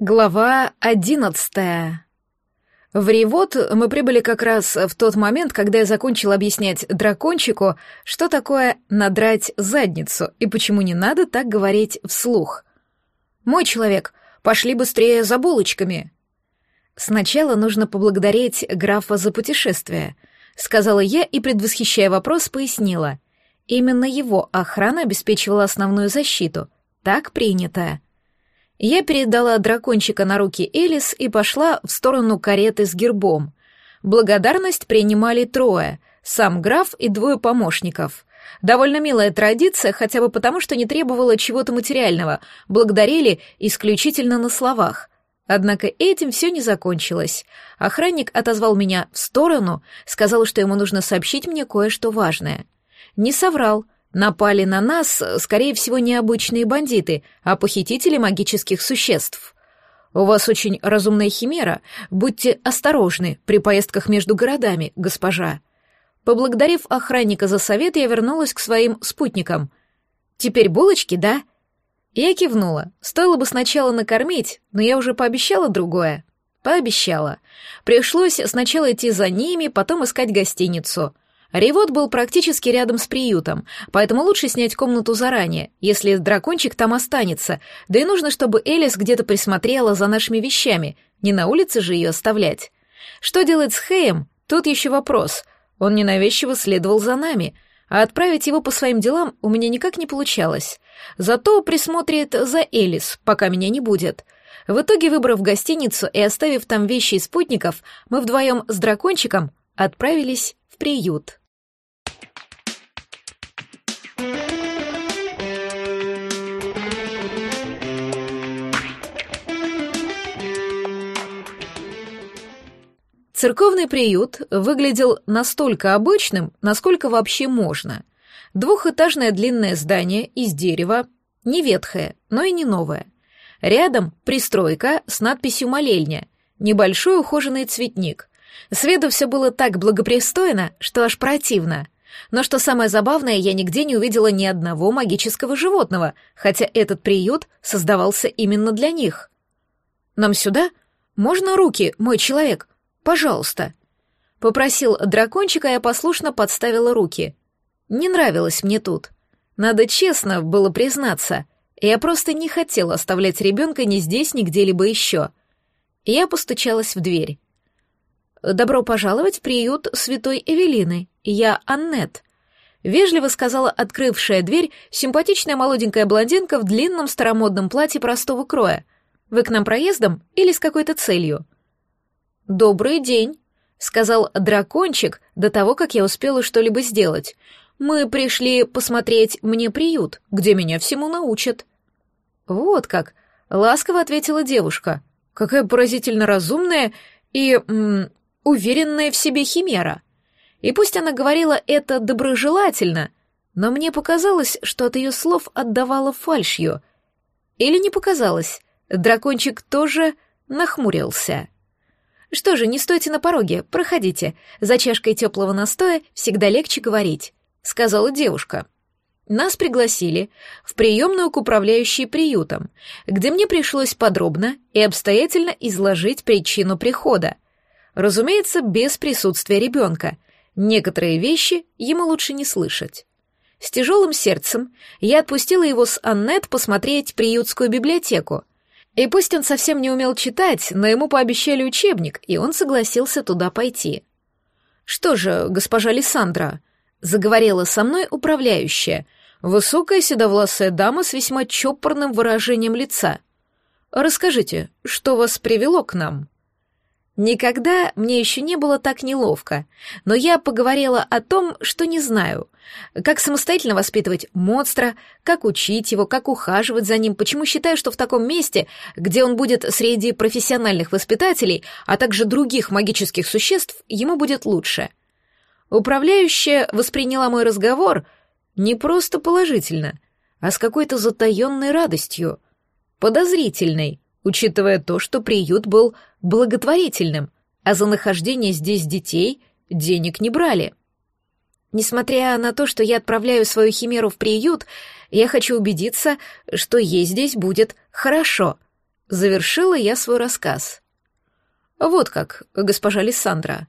Глава одиннадцатая. В Ревот мы прибыли как раз в тот момент, когда я закончил объяснять дракончику, что такое надрать задницу и почему не надо так говорить вслух. «Мой человек, пошли быстрее за булочками!» «Сначала нужно поблагодарить графа за путешествие», — сказала я и, предвосхищая вопрос, пояснила. Именно его охрана обеспечивала основную защиту. Так принято. Я передала дракончика на руки Элис и пошла в сторону кареты с гербом. Благодарность принимали трое — сам граф и двое помощников. Довольно милая традиция, хотя бы потому, что не требовала чего-то материального, благодарили исключительно на словах. Однако этим все не закончилось. Охранник отозвал меня в сторону, сказал, что ему нужно сообщить мне кое-что важное. Не соврал — Напали на нас, скорее всего, не обычные бандиты, а похитители магических существ. У вас очень разумная химера, будьте осторожны при поездках между городами, госпожа. Поблагодарив охранника за совет, я вернулась к своим спутникам. Теперь булочки, да? Я кивнула. Стоило бы сначала накормить, но я уже пообещала другое. Пообещала. Пришлось сначала идти за ними, потом искать гостиницу — Ревот был практически рядом с приютом, поэтому лучше снять комнату заранее, если дракончик там останется, да и нужно, чтобы Элис где-то присмотрела за нашими вещами, не на улице же ее оставлять. Что делать с Хэем, тут еще вопрос. Он ненавязчиво следовал за нами, а отправить его по своим делам у меня никак не получалось. Зато присмотрит за Элис, пока меня не будет». В итоге, выбрав гостиницу и оставив там вещи и спутников, мы вдвоем с дракончиком отправились в приют. Церковный приют выглядел настолько обычным, насколько вообще можно. Двухэтажное длинное здание из дерева, не ветхое, но и не новое. Рядом пристройка с надписью «Молельня», небольшой ухоженный цветник. С виду все было так благопристойно, что аж противно. Но что самое забавное, я нигде не увидела ни одного магического животного, хотя этот приют создавался именно для них. «Нам сюда? Можно руки, мой человек?» Пожалуйста. Попросил дракончика, я послушно подставила руки. Не нравилось мне тут. Надо честно было признаться. Я просто не хотела оставлять ребенка ни здесь, ни где-либо еще. Я постучалась в дверь. «Добро пожаловать в приют святой Эвелины. Я Аннет», — вежливо сказала открывшая дверь симпатичная молоденькая блондинка в длинном старомодном платье простого кроя. «Вы к нам проездом или с какой-то целью?» «Добрый день», — сказал дракончик до того, как я успела что-либо сделать. «Мы пришли посмотреть мне приют, где меня всему научат». «Вот как», — ласково ответила девушка. «Какая поразительно разумная и м, уверенная в себе химера». И пусть она говорила это доброжелательно, но мне показалось, что от ее слов отдавала фальшью. Или не показалось, дракончик тоже нахмурился. Что же, не стойте на пороге, проходите. За чашкой теплого настоя всегда легче говорить», — сказала девушка. Нас пригласили в приемную к управляющей приютом, где мне пришлось подробно и обстоятельно изложить причину прихода. Разумеется, без присутствия ребенка. Некоторые вещи ему лучше не слышать. С тяжелым сердцем я отпустила его с Аннет посмотреть приютскую библиотеку, и пусть он совсем не умел читать, но ему пообещали учебник, и он согласился туда пойти. «Что же, госпожа Лиссандра?» — заговорила со мной управляющая, высокая седовласая дама с весьма чопорным выражением лица. «Расскажите, что вас привело к нам?» Никогда мне еще не было так неловко, но я поговорила о том, что не знаю. Как самостоятельно воспитывать монстра, как учить его, как ухаживать за ним, почему считаю, что в таком месте, где он будет среди профессиональных воспитателей, а также других магических существ, ему будет лучше. Управляющая восприняла мой разговор не просто положительно, а с какой-то затаенной радостью, подозрительной, учитывая то, что приют был благотворительным, а за нахождение здесь детей денег не брали. Несмотря на то, что я отправляю свою химеру в приют, я хочу убедиться, что ей здесь будет хорошо. Завершила я свой рассказ. Вот как, госпожа Лиссандра.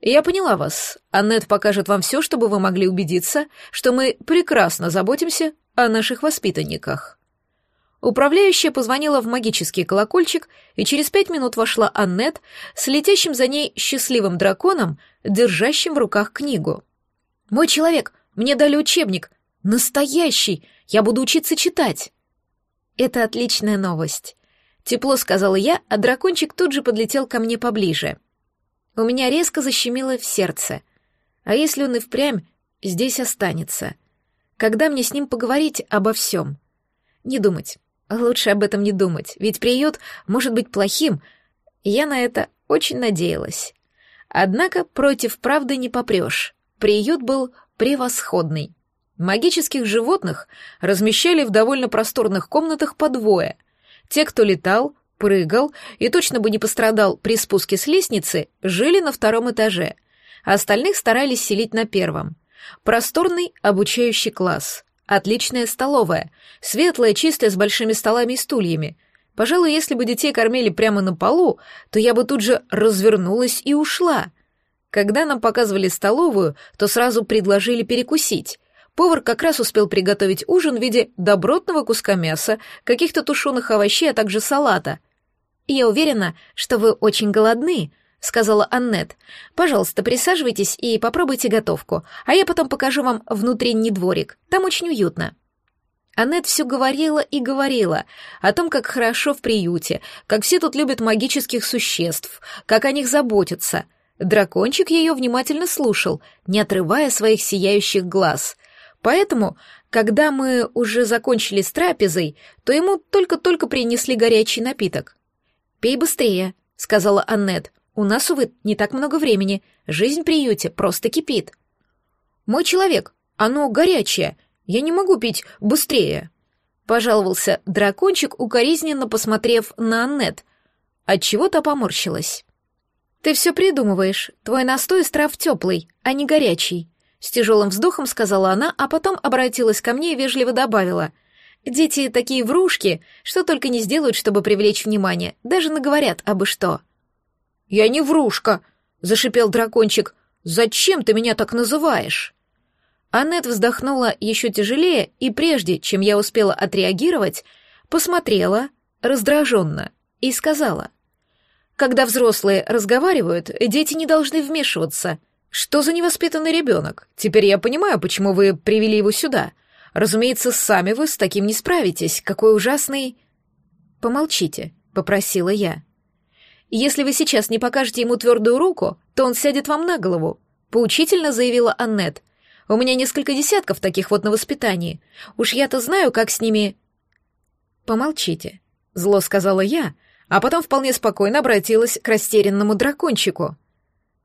Я поняла вас. Аннет покажет вам все, чтобы вы могли убедиться, что мы прекрасно заботимся о наших воспитанниках. Управляющая позвонила в магический колокольчик, и через пять минут вошла Аннет с летящим за ней счастливым драконом, держащим в руках книгу. «Мой человек, мне дали учебник. Настоящий! Я буду учиться читать!» «Это отличная новость!» Тепло сказала я, а дракончик тут же подлетел ко мне поближе. У меня резко защемило в сердце. А если он и впрямь здесь останется? Когда мне с ним поговорить обо всем? Не думать. А лучше об этом не думать, ведь приют может быть плохим. Я на это очень надеялась. Однако против правды не попрешь. Приют был превосходный. Магических животных размещали в довольно просторных комнатах по двое. Те, кто летал, прыгал и точно бы не пострадал при спуске с лестницы, жили на втором этаже, а остальных старались селить на первом. Просторный обучающий класс. Отличная столовая, светлая, чистая, с большими столами и стульями. Пожалуй, если бы детей кормили прямо на полу, то я бы тут же развернулась и ушла. Когда нам показывали столовую, то сразу предложили перекусить. Повар как раз успел приготовить ужин в виде добротного куска мяса, каких-то тушеных овощей, а также салата. И я уверена, что вы очень голодны, — сказала Аннет. «Пожалуйста, присаживайтесь и попробуйте готовку, а я потом покажу вам внутренний дворик. Там очень уютно». Аннет все говорила и говорила о том, как хорошо в приюте, как все тут любят магических существ, как о них заботятся. Дракончик ее внимательно слушал, не отрывая своих сияющих глаз. Поэтому, когда мы уже закончили с трапезой, то ему только-только принесли горячий напиток. «Пей быстрее», — сказала Аннет. У нас, увы, не так много времени. Жизнь в приюте просто кипит. Мой человек, оно горячее. Я не могу пить быстрее. Пожаловался дракончик, укоризненно посмотрев на Аннет. Отчего-то поморщилась. «Ты все придумываешь. Твой настой из трав теплый, а не горячий», — с тяжелым вздохом сказала она, а потом обратилась ко мне и вежливо добавила. «Дети такие врушки, что только не сделают, чтобы привлечь внимание, даже наговорят обы что». «Я не врушка!» — зашипел дракончик. «Зачем ты меня так называешь?» Аннет вздохнула еще тяжелее и прежде, чем я успела отреагировать, посмотрела раздраженно и сказала. «Когда взрослые разговаривают, дети не должны вмешиваться. Что за невоспитанный ребенок? Теперь я понимаю, почему вы привели его сюда. Разумеется, сами вы с таким не справитесь. Какой ужасный...» «Помолчите», — попросила я. Если вы сейчас не покажете ему твердую руку, то он сядет вам на голову», — поучительно заявила Аннет. «У меня несколько десятков таких вот на воспитании. Уж я-то знаю, как с ними...» «Помолчите», — зло сказала я, а потом вполне спокойно обратилась к растерянному дракончику.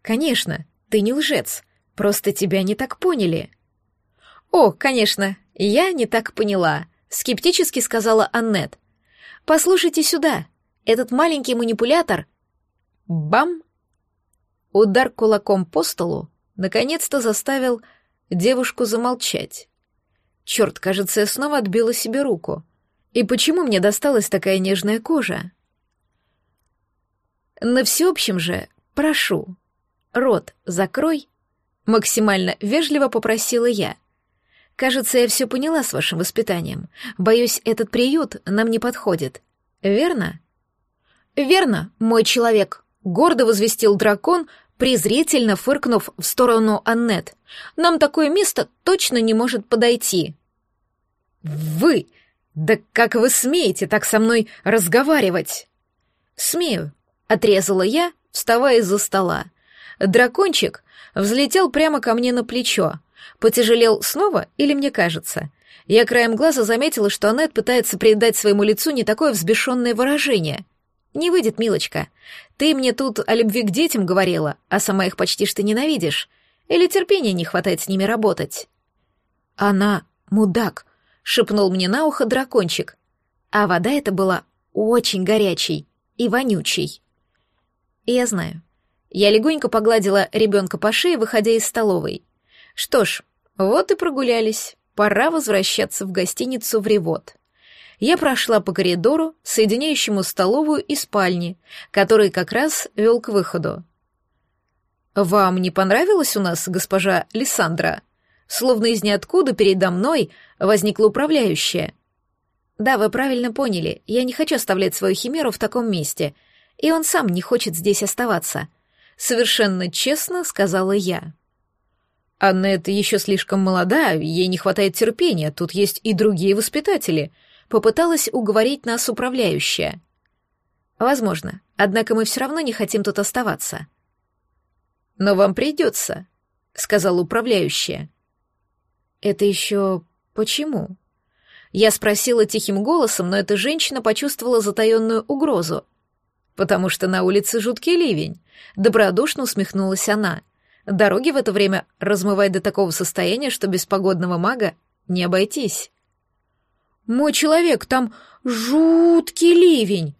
«Конечно, ты не лжец, просто тебя не так поняли». «О, конечно, я не так поняла», — скептически сказала Аннет. «Послушайте сюда, этот маленький манипулятор Бам! Удар кулаком по столу наконец-то заставил девушку замолчать. Черт, кажется, я снова отбила себе руку. И почему мне досталась такая нежная кожа? На всеобщем же прошу. Рот закрой. Максимально вежливо попросила я. Кажется, я все поняла с вашим воспитанием. Боюсь, этот приют нам не подходит. Верно? Верно, мой человек, Гордо возвестил дракон, презрительно фыркнув в сторону Аннет. «Нам такое место точно не может подойти». «Вы! Да как вы смеете так со мной разговаривать?» «Смею», — отрезала я, вставая из-за стола. Дракончик взлетел прямо ко мне на плечо. Потяжелел снова или мне кажется? Я краем глаза заметила, что Аннет пытается придать своему лицу не такое взбешенное выражение. Не выйдет, милочка. Ты мне тут о любви к детям говорила, а сама их почти что ненавидишь. Или терпения не хватает с ними работать? Она мудак, шепнул мне на ухо дракончик. А вода эта была очень горячей и вонючей. Я знаю. Я легонько погладила ребенка по шее, выходя из столовой. Что ж, вот и прогулялись. Пора возвращаться в гостиницу в Ревот. Я прошла по коридору, соединяющему столовую и спальни, который как раз вел к выходу. «Вам не понравилось у нас, госпожа Лиссандра?» Словно из ниоткуда передо мной возникла управляющая. «Да, вы правильно поняли. Я не хочу оставлять свою химеру в таком месте. И он сам не хочет здесь оставаться». Совершенно честно сказала я. Аннет еще слишком молода, ей не хватает терпения, тут есть и другие воспитатели», попыталась уговорить нас управляющая. Возможно, однако мы все равно не хотим тут оставаться. Но вам придется, сказала управляющая. Это еще почему? Я спросила тихим голосом, но эта женщина почувствовала затаенную угрозу. Потому что на улице жуткий ливень, добродушно усмехнулась она. Дороги в это время размывает до такого состояния, что без погодного мага не обойтись. «Мой человек, там жуткий ливень!»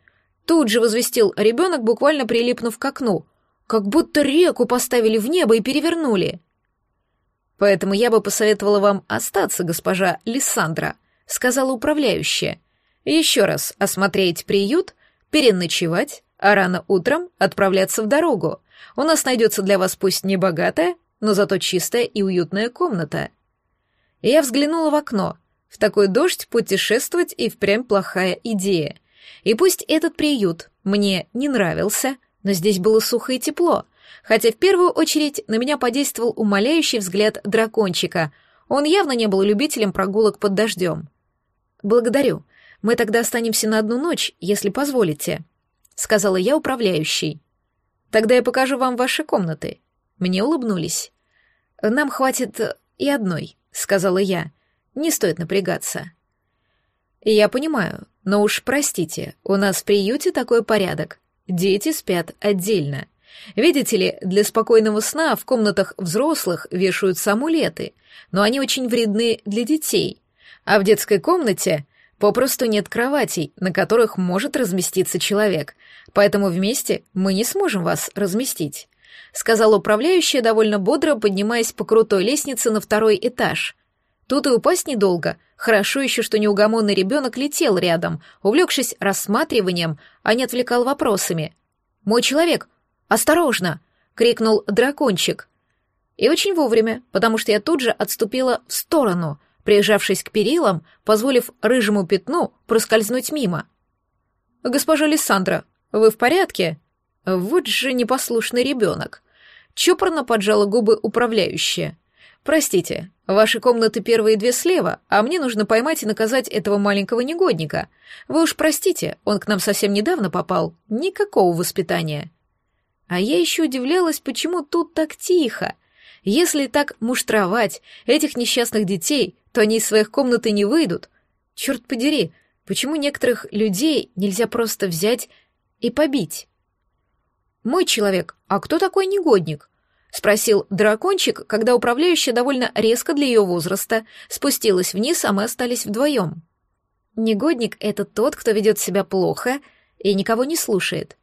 Тут же возвестил ребенок, буквально прилипнув к окну. «Как будто реку поставили в небо и перевернули!» «Поэтому я бы посоветовала вам остаться, госпожа Лиссандра», — сказала управляющая. «Еще раз осмотреть приют, переночевать, а рано утром отправляться в дорогу. У нас найдется для вас пусть небогатая, но зато чистая и уютная комната». Я взглянула в окно — в такой дождь путешествовать и впрямь плохая идея. И пусть этот приют мне не нравился, но здесь было сухо и тепло, хотя в первую очередь на меня подействовал умоляющий взгляд дракончика. Он явно не был любителем прогулок под дождем. «Благодарю. Мы тогда останемся на одну ночь, если позволите», — сказала я управляющей. «Тогда я покажу вам ваши комнаты». Мне улыбнулись. «Нам хватит и одной», — сказала я. «Я...» не стоит напрягаться. Я понимаю, но уж простите, у нас в приюте такой порядок. Дети спят отдельно. Видите ли, для спокойного сна в комнатах взрослых вешают самулеты, но они очень вредны для детей. А в детской комнате попросту нет кроватей, на которых может разместиться человек, поэтому вместе мы не сможем вас разместить», — сказал управляющий довольно бодро, поднимаясь по крутой лестнице на второй этаж — Тут и упасть недолго. Хорошо еще, что неугомонный ребенок летел рядом, увлекшись рассматриванием, а не отвлекал вопросами. «Мой человек! Осторожно!» — крикнул дракончик. И очень вовремя, потому что я тут же отступила в сторону, прижавшись к перилам, позволив рыжему пятну проскользнуть мимо. «Госпожа Лиссандра, вы в порядке?» «Вот же непослушный ребенок!» Чопорно поджала губы управляющая — «Простите, ваши комнаты первые две слева, а мне нужно поймать и наказать этого маленького негодника. Вы уж простите, он к нам совсем недавно попал. Никакого воспитания». А я еще удивлялась, почему тут так тихо. Если так муштровать этих несчастных детей, то они из своих комнаты не выйдут. Черт подери, почему некоторых людей нельзя просто взять и побить? «Мой человек, а кто такой негодник?» — спросил дракончик, когда управляющая довольно резко для ее возраста спустилась вниз, а мы остались вдвоем. «Негодник — это тот, кто ведет себя плохо и никого не слушает».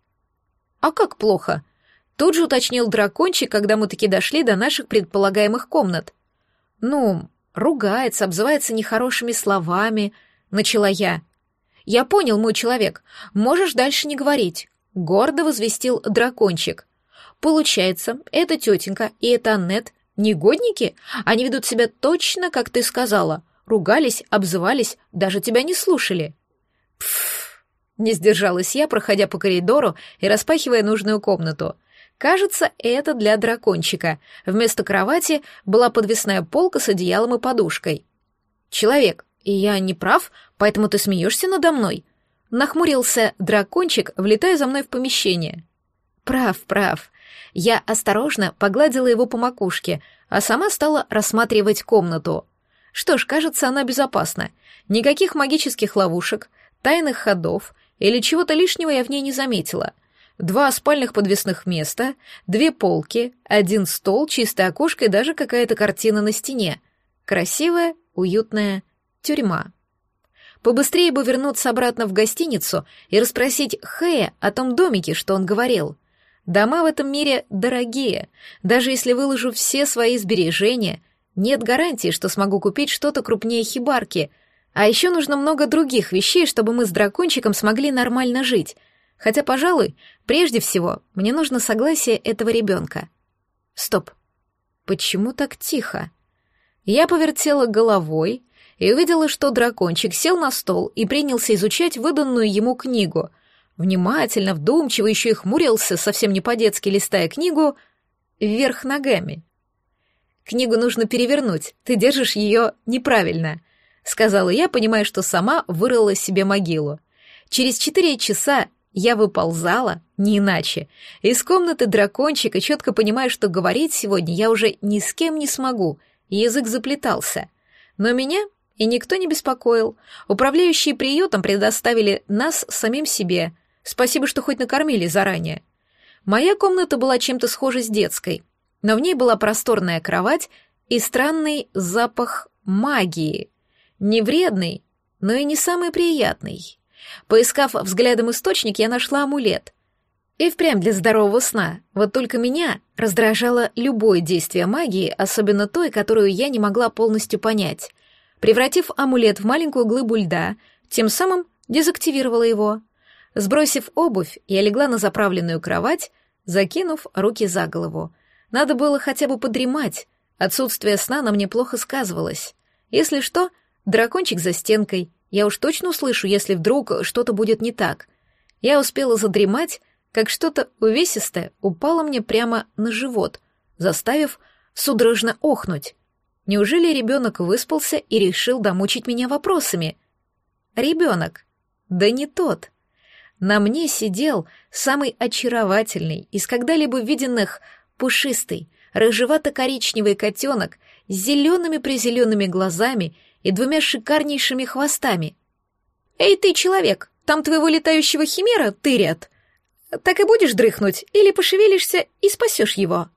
«А как плохо?» — тут же уточнил дракончик, когда мы таки дошли до наших предполагаемых комнат. «Ну, ругается, обзывается нехорошими словами», — начала я. «Я понял, мой человек, можешь дальше не говорить», — гордо возвестил дракончик. Получается, эта тетенька и эта Аннет негодники? Они ведут себя точно, как ты сказала. Ругались, обзывались, даже тебя не слушали. Пф, не сдержалась я, проходя по коридору и распахивая нужную комнату. Кажется, это для дракончика. Вместо кровати была подвесная полка с одеялом и подушкой. «Человек, и я не прав, поэтому ты смеешься надо мной?» Нахмурился дракончик, влетая за мной в помещение. «Прав, прав. Я осторожно погладила его по макушке, а сама стала рассматривать комнату. Что ж, кажется, она безопасна. Никаких магических ловушек, тайных ходов или чего-то лишнего я в ней не заметила. Два спальных подвесных места, две полки, один стол, чистое окошко и даже какая-то картина на стене. Красивая, уютная тюрьма. Побыстрее бы вернуться обратно в гостиницу и расспросить Хэя о том домике, что он говорил. Дома в этом мире дорогие. Даже если выложу все свои сбережения, нет гарантии, что смогу купить что-то крупнее хибарки. А еще нужно много других вещей, чтобы мы с дракончиком смогли нормально жить. Хотя, пожалуй, прежде всего, мне нужно согласие этого ребенка. Стоп. Почему так тихо? Я повертела головой и увидела, что дракончик сел на стол и принялся изучать выданную ему книгу — внимательно, вдумчиво, еще и хмурился, совсем не по-детски листая книгу, вверх ногами. «Книгу нужно перевернуть, ты держишь ее неправильно», — сказала я, понимая, что сама вырыла себе могилу. Через четыре часа я выползала, не иначе, из комнаты дракончика, четко понимая, что говорить сегодня я уже ни с кем не смогу, язык заплетался. Но меня и никто не беспокоил. Управляющие приютом предоставили нас самим себе, Спасибо, что хоть накормили заранее. Моя комната была чем-то схожа с детской, но в ней была просторная кровать и странный запах магии. Не вредный, но и не самый приятный. Поискав взглядом источник, я нашла амулет. И впрямь для здорового сна. Вот только меня раздражало любое действие магии, особенно той, которую я не могла полностью понять. Превратив амулет в маленькую глыбу льда, тем самым дезактивировала его. Сбросив обувь, я легла на заправленную кровать, закинув руки за голову. Надо было хотя бы подремать. Отсутствие сна на мне плохо сказывалось. Если что, дракончик за стенкой. Я уж точно услышу, если вдруг что-то будет не так. Я успела задремать, как что-то увесистое упало мне прямо на живот, заставив судорожно охнуть. Неужели ребенок выспался и решил домучить меня вопросами? Ребенок. Да не тот. На мне сидел самый очаровательный из когда-либо виденных пушистый, рыжевато-коричневый котенок с зелеными-призелеными глазами и двумя шикарнейшими хвостами. «Эй ты, человек, там твоего летающего химера тырят. Так и будешь дрыхнуть или пошевелишься и спасешь его?»